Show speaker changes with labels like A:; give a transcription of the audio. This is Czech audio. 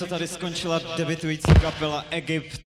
A: Tím, co tady skončila debitující kapela Egypt,